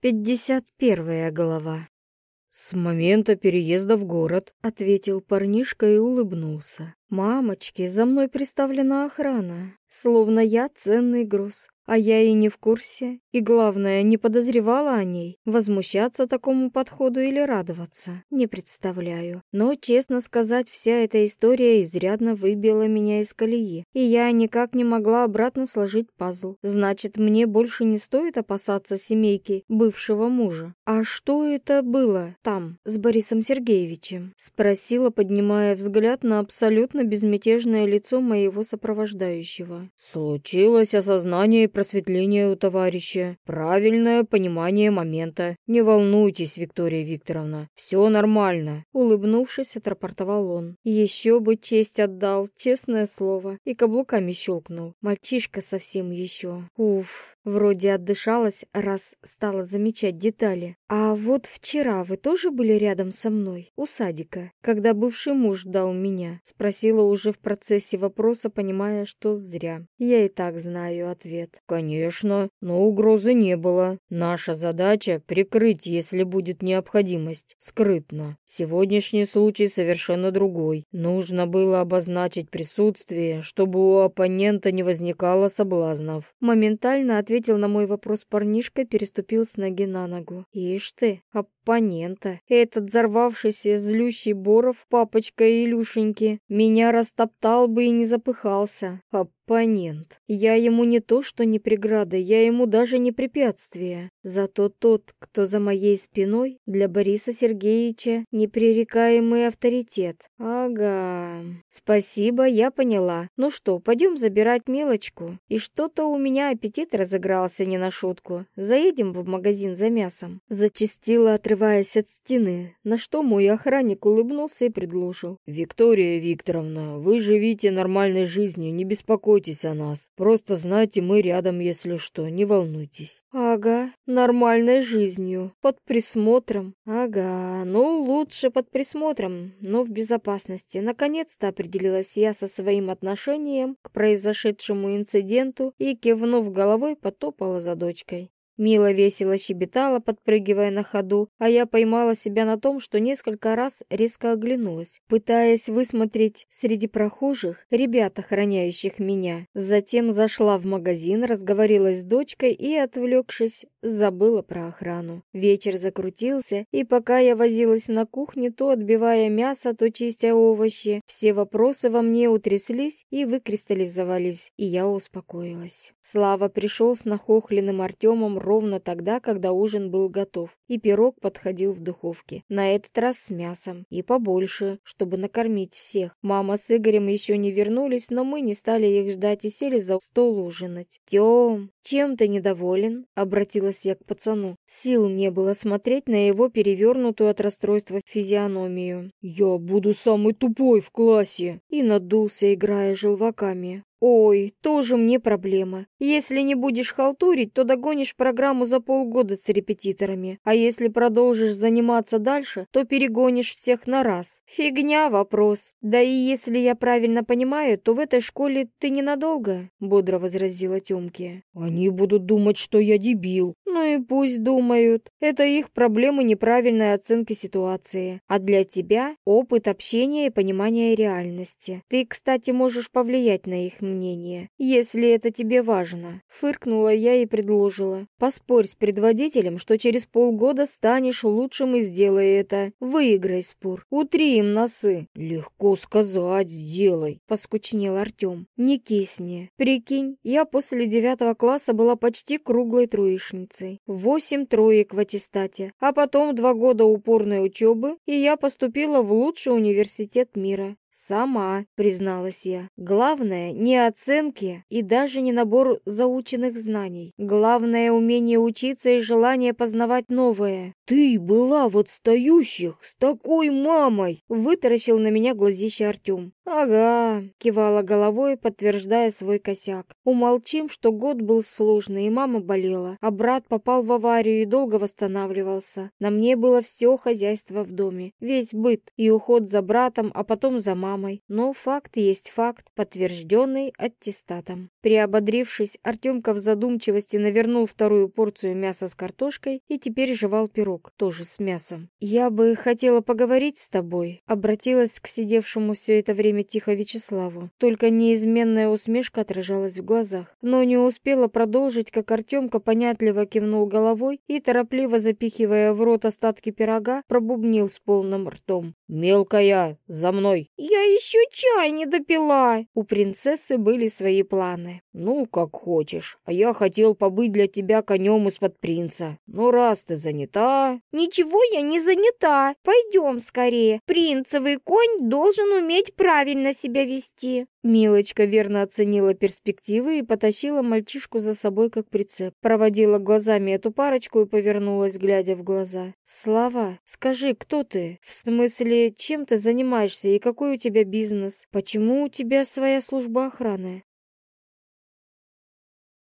Пятьдесят первая глава. «С момента переезда в город», — ответил парнишка и улыбнулся. «Мамочки, за мной приставлена охрана, словно я ценный груз. А я и не в курсе, и главное, не подозревала о ней. Возмущаться такому подходу или радоваться, не представляю. Но, честно сказать, вся эта история изрядно выбила меня из колеи, и я никак не могла обратно сложить пазл. Значит, мне больше не стоит опасаться семейки бывшего мужа. А что это было там, с Борисом Сергеевичем? Спросила, поднимая взгляд на абсолютно безмятежное лицо моего сопровождающего. Случилось осознание просветление у товарища, правильное понимание момента. Не волнуйтесь, Виктория Викторовна, все нормально. Улыбнувшись, отрапортовал он. Еще бы честь отдал, честное слово, и каблуками щелкнул. Мальчишка совсем еще. Уф, Вроде отдышалась, раз стала замечать детали. А вот вчера вы тоже были рядом со мной, у садика, когда бывший муж ждал меня? Спросила уже в процессе вопроса, понимая, что зря. Я и так знаю ответ. Конечно, но угрозы не было. Наша задача — прикрыть, если будет необходимость, скрытно. Сегодняшний случай совершенно другой. Нужно было обозначить присутствие, чтобы у оппонента не возникало соблазнов. Моментально ответил на мой вопрос парнишка, переступил с ноги на ногу. Ишь ты, оппонента. Этот взорвавшийся злющий Боров, папочка Илюшеньки, меня растоптал бы и не запыхался. Оппонент. Я ему не то, что не преграда, я ему даже не препятствие. Зато тот, кто за моей спиной, для Бориса Сергеевича непререкаемый авторитет. Ага. Спасибо, я поняла. Ну что, пойдем забирать мелочку. И что-то у меня аппетит разыгрался не на шутку. Заедем в магазин за мясом. Зачастила, отрываясь от стены, на что мой охранник улыбнулся и предложил. «Виктория Викторовна, вы живите нормальной жизнью, не беспокойтесь о нас. Просто знайте, мы рядом, если что, не волнуйтесь». «Ага, нормальной жизнью, под присмотром. Ага, ну лучше под присмотром, но в безопасности. Наконец-то определилась я со своим отношением к произошедшему инциденту и, кивнув головой, потопала за дочкой. Мила весело щебетала, подпрыгивая на ходу, а я поймала себя на том, что несколько раз резко оглянулась, пытаясь высмотреть среди прохожих ребят, охраняющих меня. Затем зашла в магазин, разговорилась с дочкой и, отвлекшись, забыла про охрану. Вечер закрутился, и пока я возилась на кухне, то отбивая мясо, то чистя овощи, все вопросы во мне утряслись и выкристаллизовались, и я успокоилась. Слава пришел с нахохленным Артемом ровно тогда, когда ужин был готов, и пирог подходил в духовке. На этот раз с мясом, и побольше, чтобы накормить всех. Мама с Игорем еще не вернулись, но мы не стали их ждать и сели за стол ужинать. «Тем, чем ты недоволен?» — обратилась я к пацану. Сил не было смотреть на его перевернутую от расстройства физиономию. «Я буду самый тупой в классе!» И надулся, играя желваками. Ой, тоже мне проблема. Если не будешь халтурить, то догонишь программу за полгода с репетиторами. А если продолжишь заниматься дальше, то перегонишь всех на раз. Фигня вопрос. Да и если я правильно понимаю, то в этой школе ты ненадолго, бодро возразила Тёмке. Они будут думать, что я дебил. Ну и пусть думают. Это их проблемы неправильной оценки ситуации. А для тебя опыт общения и понимания реальности. Ты, кстати, можешь повлиять на их мнение, если это тебе важно. Фыркнула я и предложила. Поспорь с предводителем, что через полгода станешь лучшим и сделай это. Выиграй спор. Утри им носы. Легко сказать, сделай. Поскучнел Артем. Не кисни. Прикинь, я после девятого класса была почти круглой троечницей. Восемь троек в аттестате. А потом два года упорной учебы, и я поступила в лучший университет мира. «Сама», — призналась я. «Главное не оценки и даже не набор заученных знаний. Главное умение учиться и желание познавать новое». «Ты была в отстающих с такой мамой!» — вытаращил на меня глазище Артем. Ага, кивала головой, подтверждая свой косяк. Умолчим, что год был сложный, и мама болела, а брат попал в аварию и долго восстанавливался. На мне было все хозяйство в доме, весь быт и уход за братом, а потом за мамой. Но факт есть факт, подтвержденный аттестатом. Приободрившись, Артемка в задумчивости навернул вторую порцию мяса с картошкой и теперь жевал пирог, тоже с мясом. «Я бы хотела поговорить с тобой», — обратилась к сидевшему все это время тихо Вячеславу. Только неизменная усмешка отражалась в глазах. Но не успела продолжить, как Артемка понятливо кивнул головой и, торопливо запихивая в рот остатки пирога, пробубнил с полным ртом. «Мелкая, за мной!» «Я еще чай не допила!» У принцессы были свои планы. «Ну, как хочешь. А я хотел побыть для тебя конем из-под принца. Ну, раз ты занята...» «Ничего я не занята. Пойдем скорее. Принцевый конь должен уметь правильно себя вести». Милочка верно оценила перспективы и потащила мальчишку за собой как прицеп. Проводила глазами эту парочку и повернулась, глядя в глаза. «Слава, скажи, кто ты? В смысле, чем ты занимаешься и какой у тебя бизнес? Почему у тебя своя служба охраны?»